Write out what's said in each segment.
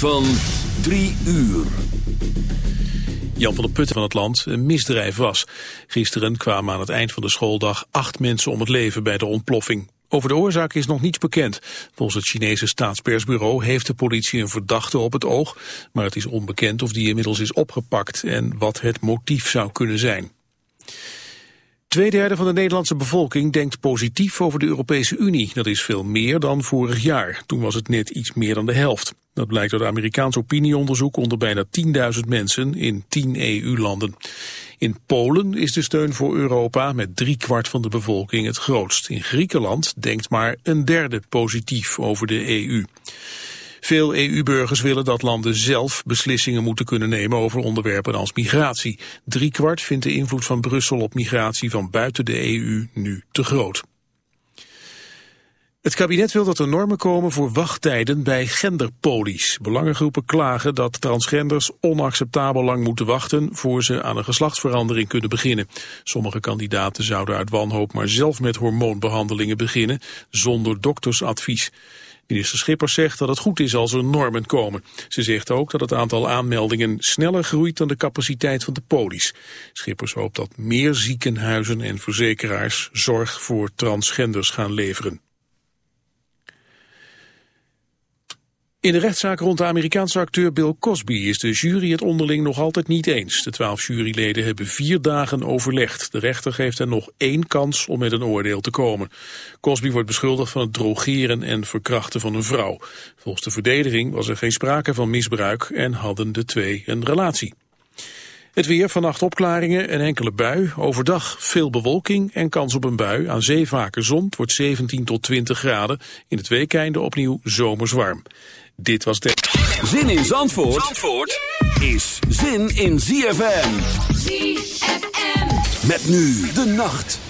van 3 uur. Jan van der Putten van het land een misdrijf was. Gisteren kwamen aan het eind van de schooldag acht mensen om het leven bij de ontploffing. Over de oorzaak is nog niets bekend. Volgens het Chinese staatspersbureau heeft de politie een verdachte op het oog, maar het is onbekend of die inmiddels is opgepakt en wat het motief zou kunnen zijn. Tweederde van de Nederlandse bevolking denkt positief over de Europese Unie. Dat is veel meer dan vorig jaar. Toen was het net iets meer dan de helft. Dat blijkt uit Amerikaans opinieonderzoek onder bijna 10.000 mensen in 10 EU-landen. In Polen is de steun voor Europa met driekwart van de bevolking het grootst. In Griekenland denkt maar een derde positief over de EU. Veel EU-burgers willen dat landen zelf beslissingen moeten kunnen nemen over onderwerpen als migratie. Driekwart vindt de invloed van Brussel op migratie van buiten de EU nu te groot. Het kabinet wil dat er normen komen voor wachttijden bij genderpolies. Belangengroepen klagen dat transgenders onacceptabel lang moeten wachten voor ze aan een geslachtsverandering kunnen beginnen. Sommige kandidaten zouden uit wanhoop maar zelf met hormoonbehandelingen beginnen zonder doktersadvies. Minister Schippers zegt dat het goed is als er normen komen. Ze zegt ook dat het aantal aanmeldingen sneller groeit dan de capaciteit van de polies. Schippers hoopt dat meer ziekenhuizen en verzekeraars zorg voor transgenders gaan leveren. In de rechtszaak rond de Amerikaanse acteur Bill Cosby is de jury het onderling nog altijd niet eens. De twaalf juryleden hebben vier dagen overlegd. De rechter geeft hen nog één kans om met een oordeel te komen. Cosby wordt beschuldigd van het drogeren en verkrachten van een vrouw. Volgens de verdediging was er geen sprake van misbruik en hadden de twee een relatie. Het weer, vannacht opklaringen en enkele bui. Overdag veel bewolking en kans op een bui. Aan zee vaker zon. Wordt 17 tot 20 graden. In het weekende opnieuw zomers warm. Dit was de... Zin in Zandvoort, Zandvoort is zin in ZFM. ZFM. Met nu de nacht.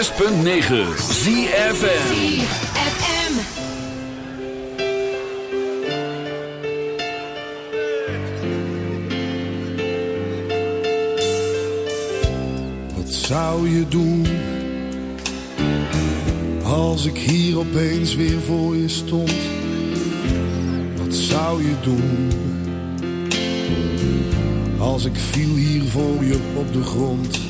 106.9 ZFM. ZFM. Wat zou je doen als ik hier opeens weer voor je stond? Wat zou je doen als ik viel hier voor je op de grond?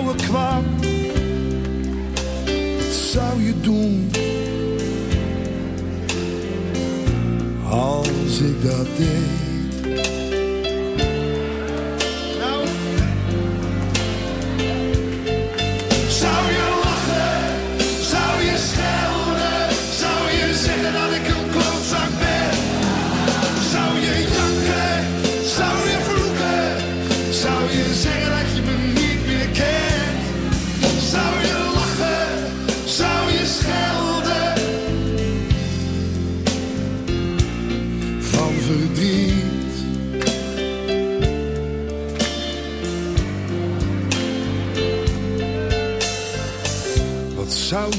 als ik dat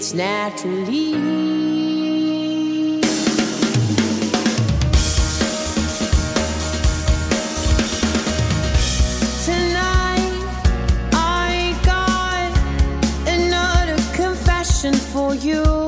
It's naturally. Tonight, I got another confession for you.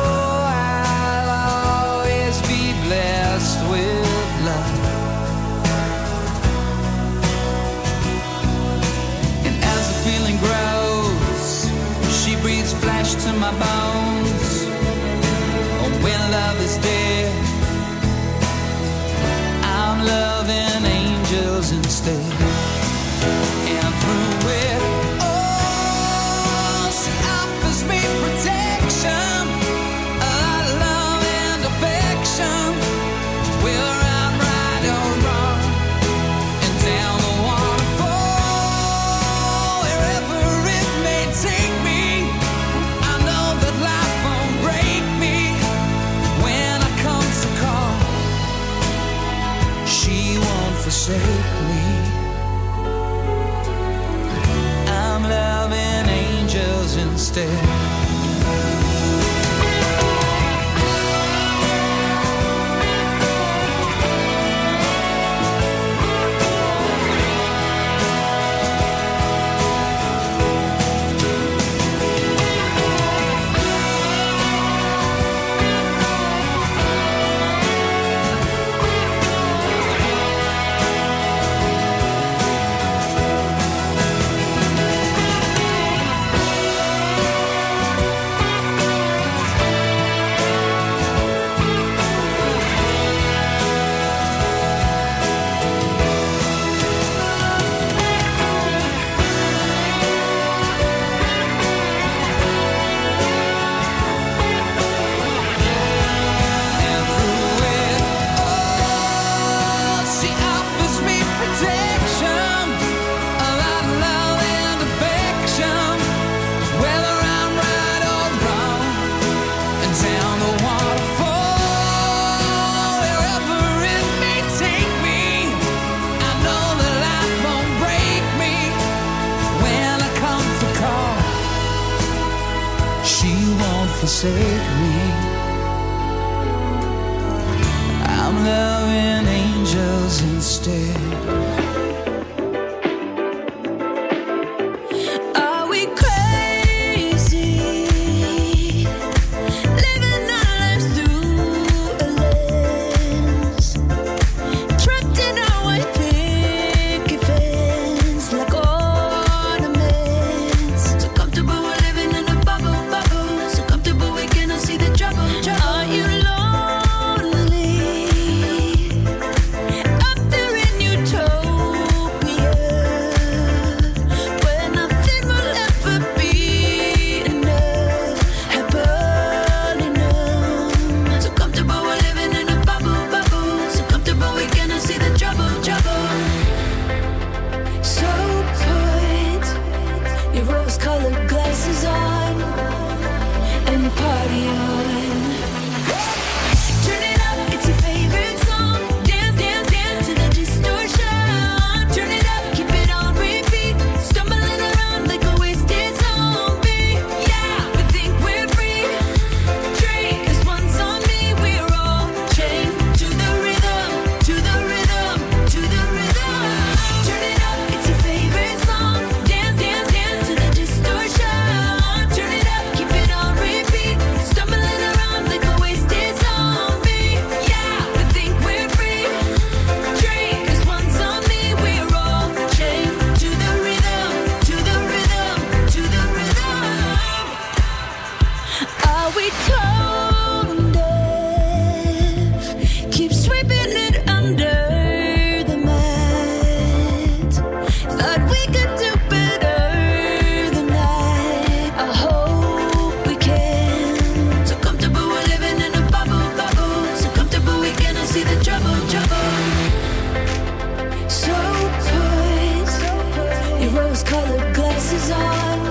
when love is dead. I'm loving angels instead. colored glasses on.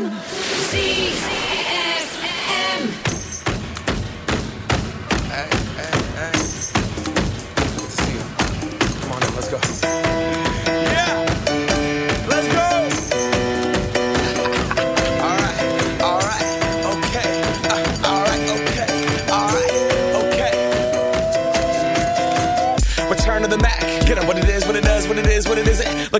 Rhythm. ZFM.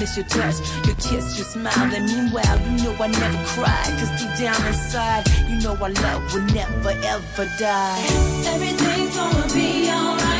Miss your touch, your kiss, your smile. And meanwhile, you know I never cried. Cause deep down inside, you know our love will never ever die. Everything's gonna be alright.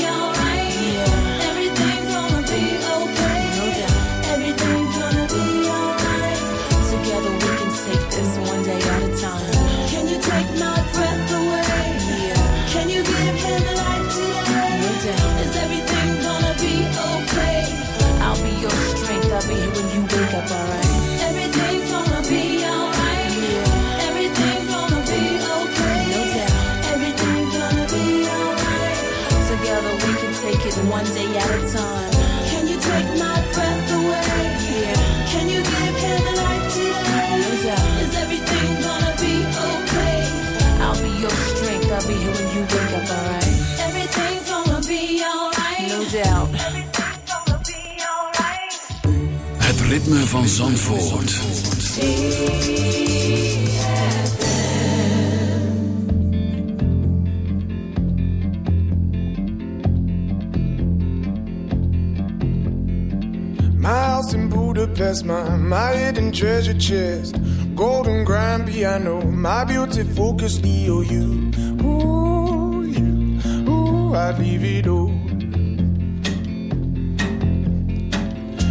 ritme van Zandvoort. My house in Budapest, my, my hidden treasure chest. Golden grand piano, my beautiful Castillo. Ooh, you, ooh, I'd leave it all.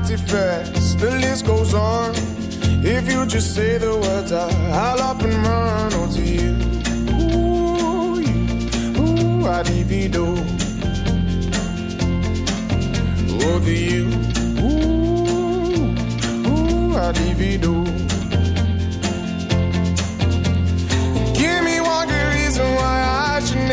Artifacts, the list goes on. If you just say the words, I, I'll up and run onto you. Ooh, you, ooh, I'd divido. Over you, ooh, ooh, I'd divido.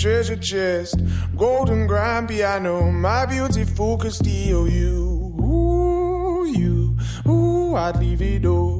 Treasure chest, golden grand piano, my beautiful Castillo, you, ooh, you, ooh, I'd leave it all.